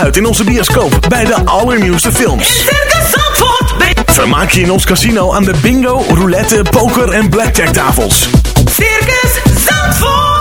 uit in onze bioscoop bij de allernieuwste films. In Circus Zandvoort ben Vermaak je in ons casino aan de bingo, roulette, poker en blackjack tafels. Circus Zandvoort.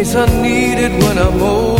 Case I need it when I'm older.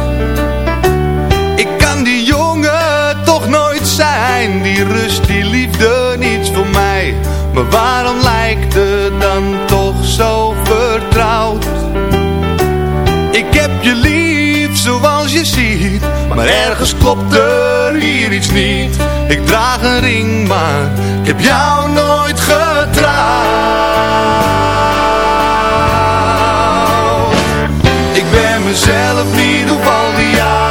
ziet Maar ergens klopt er hier iets niet. Ik draag een ring, maar ik heb jou nooit getrouwd. Ik ben mezelf niet op al die jaren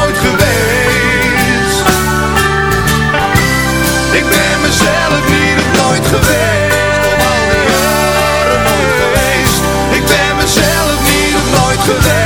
Ik ben mezelf niet of nooit geweest. Al die jaren. Ik ben mezelf niet of nooit geweest.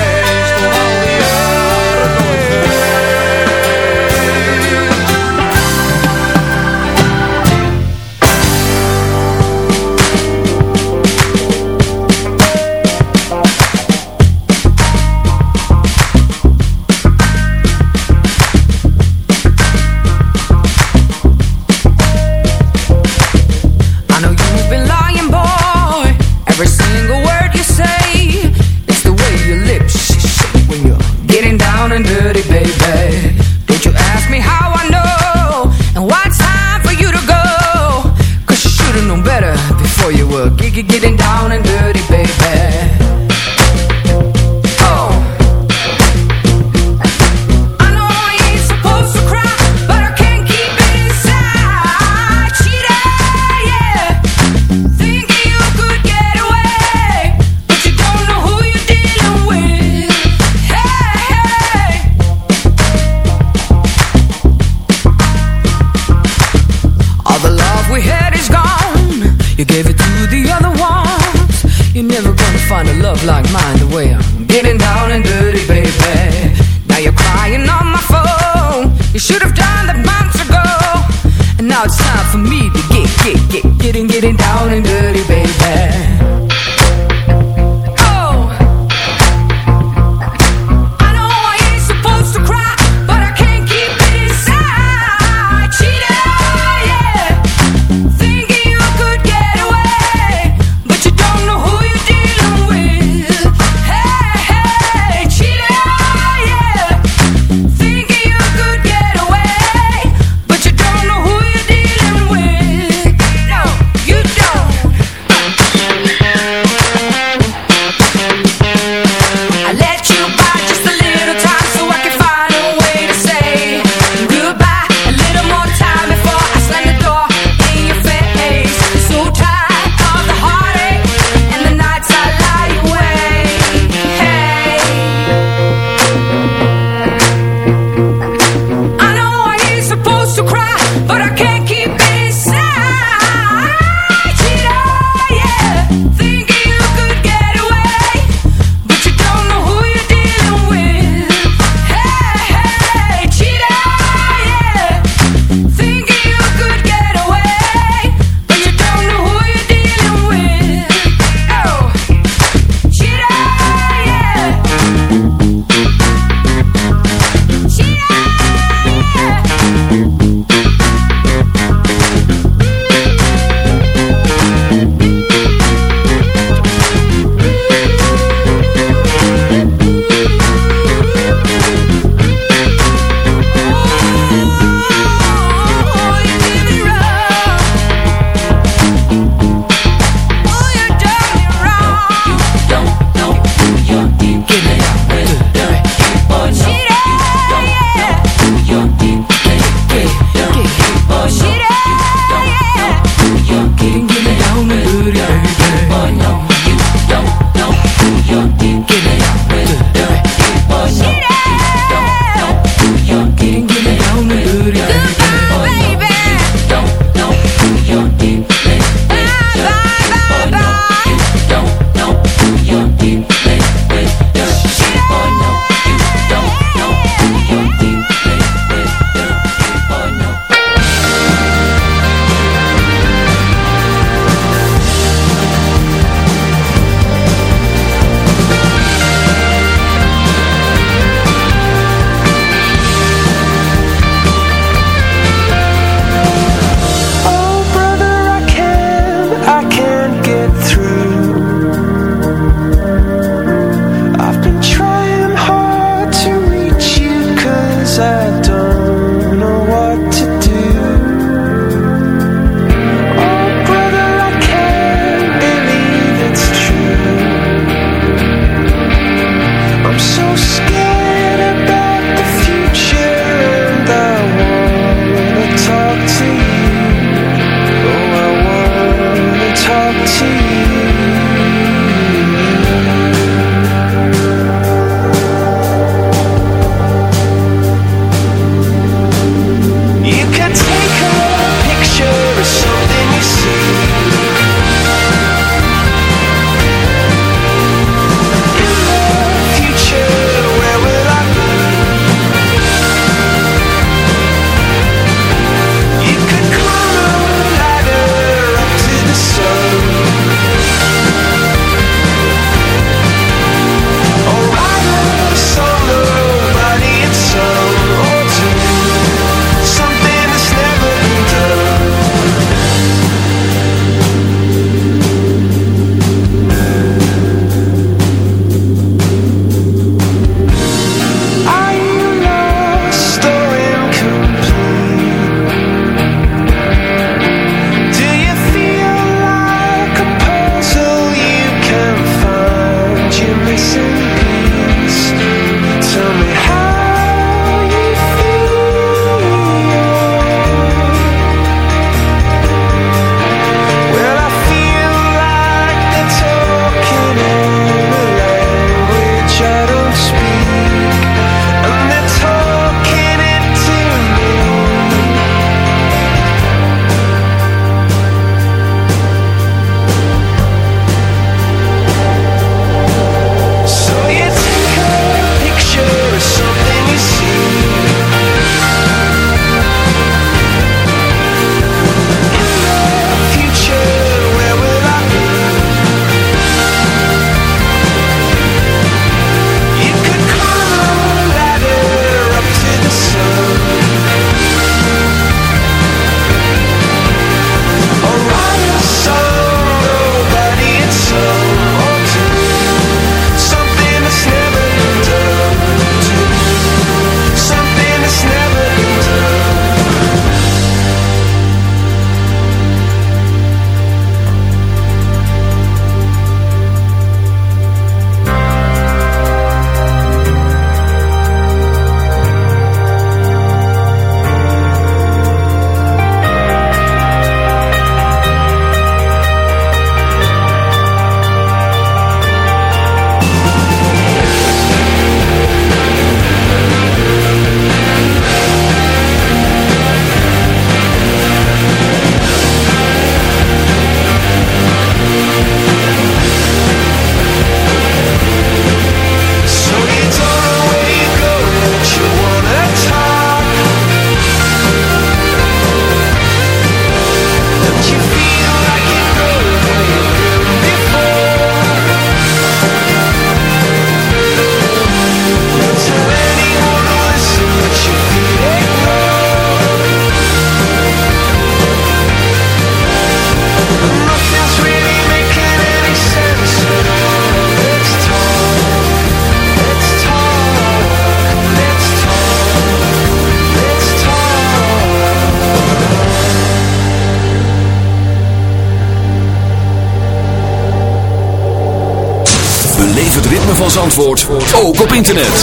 Internet.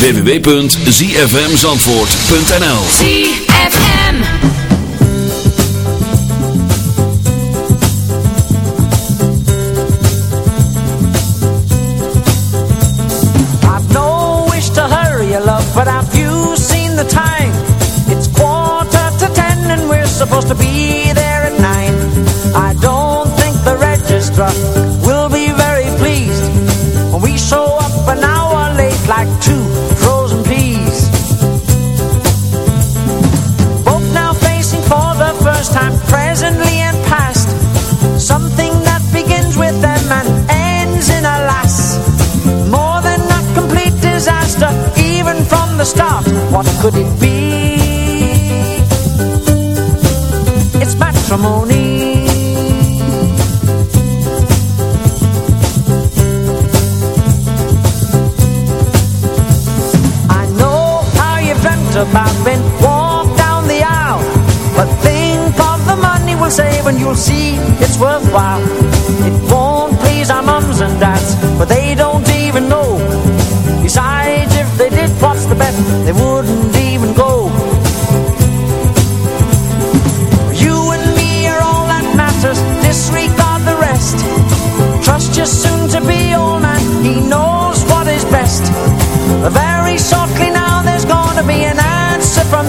www.zfmzandvoort.nl ZFM. I've no wish to hurry you, love, but have you seen the time? It's quarter to ten and we're supposed to be could it be? It's matrimony. I know how you've dreamt about being walk down the aisle, but think of the money we'll save and you'll see it's worthwhile.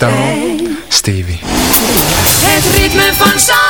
Stone, Stevie. Het ritme van.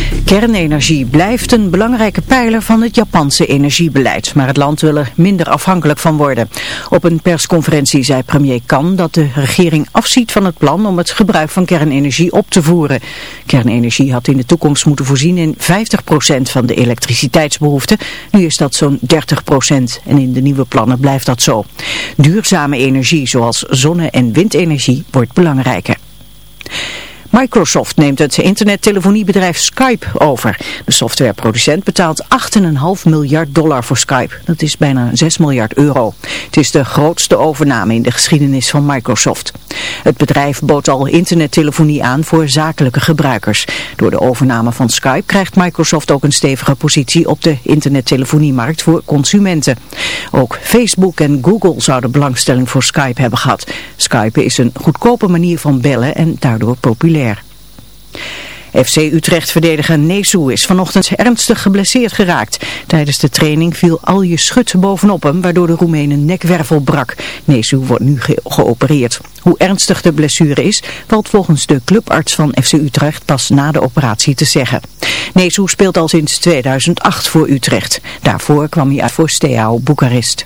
Kernenergie blijft een belangrijke pijler van het Japanse energiebeleid, maar het land wil er minder afhankelijk van worden. Op een persconferentie zei premier Kan dat de regering afziet van het plan om het gebruik van kernenergie op te voeren. Kernenergie had in de toekomst moeten voorzien in 50% van de elektriciteitsbehoefte. Nu is dat zo'n 30% en in de nieuwe plannen blijft dat zo. Duurzame energie zoals zonne- en windenergie wordt belangrijker. Microsoft neemt het internettelephoniebedrijf Skype over. De softwareproducent betaalt 8,5 miljard dollar voor Skype. Dat is bijna 6 miljard euro. Het is de grootste overname in de geschiedenis van Microsoft. Het bedrijf bood al internettelefonie aan voor zakelijke gebruikers. Door de overname van Skype krijgt Microsoft ook een stevige positie op de internettelefoniemarkt voor consumenten. Ook Facebook en Google zouden belangstelling voor Skype hebben gehad. Skype is een goedkope manier van bellen en daardoor populair. FC Utrecht-verdediger Nesu is vanochtend ernstig geblesseerd geraakt. Tijdens de training viel al je schut bovenop hem, waardoor de Roemeen een nekwervel brak. Nesu wordt nu ge- geopereerd. Hoe ernstig de blessure is, valt volgens de clubarts van FC Utrecht pas na de operatie te zeggen. Nesu speelt al sinds 2008 voor Utrecht. Daarvoor kwam hij uit voor Steaua Boekarest.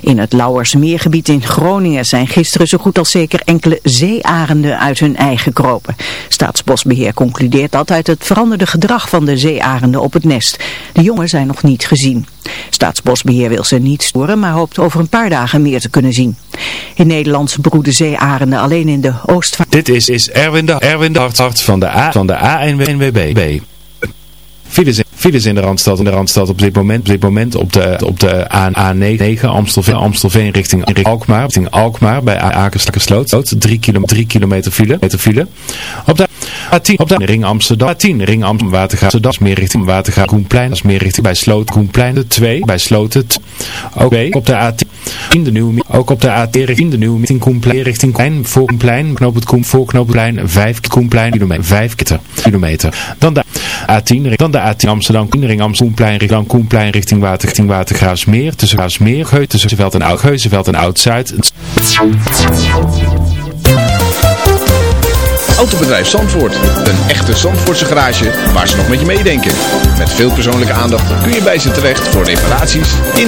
In het Lauwersmeergebied in Groningen zijn gisteren zo goed als zeker enkele zeearenden uit hun ei gekropen. Staatsbosbeheer concludeert dat uit het veranderde gedrag van de zeearenden op het nest. De jongen zijn nog niet gezien. Staatsbosbeheer wil ze niet storen, maar hoopt over een paar dagen meer te kunnen zien. In Nederland broeden zeearenden alleen in de oostvaart. Dit is, is Erwin de, Erwin de Hart, Hart van de A van de ANWB. Files in, files in de Randstad, in de Randstad op dit moment, op dit moment op de, op de A9 Amstelveen, Amstelveen richting, richting Alkmaar, richting Alkmaar bij Akersloot, 3 km, 3 kilometer file, meter file. Op de A10, op de ring Amsterdam, A10 ring Amsterdam, Watergraaf, Amsterdam, is meer richting Watergraaf, Koenplein, dat is meer richting bij Sloot, Koenplein, de 2, bij Sloten, ook op de A10, in de nieuwe, ook op de A10 richting de nieuwe richting Koenplein, richting Koenplein, voor Koenplein, knoop het Koen, voor knoopplein, 5 Koenplein, kilometer, 5 kilometer. Dan de A10, dan de A10 Amsterdam, ring Amsterdam, Koenplein, richting Koenplein, richting Water, richting Watergraafsmeer, tussen Graafsmeer, Geu, tussen Geuzeveld en Oud, Geuzeveld en Oud-Zuid. Autobedrijf Zandvoort. Een echte Zandvoortse garage waar ze nog met je meedenken. Met veel persoonlijke aandacht kun je bij ze terecht voor reparaties in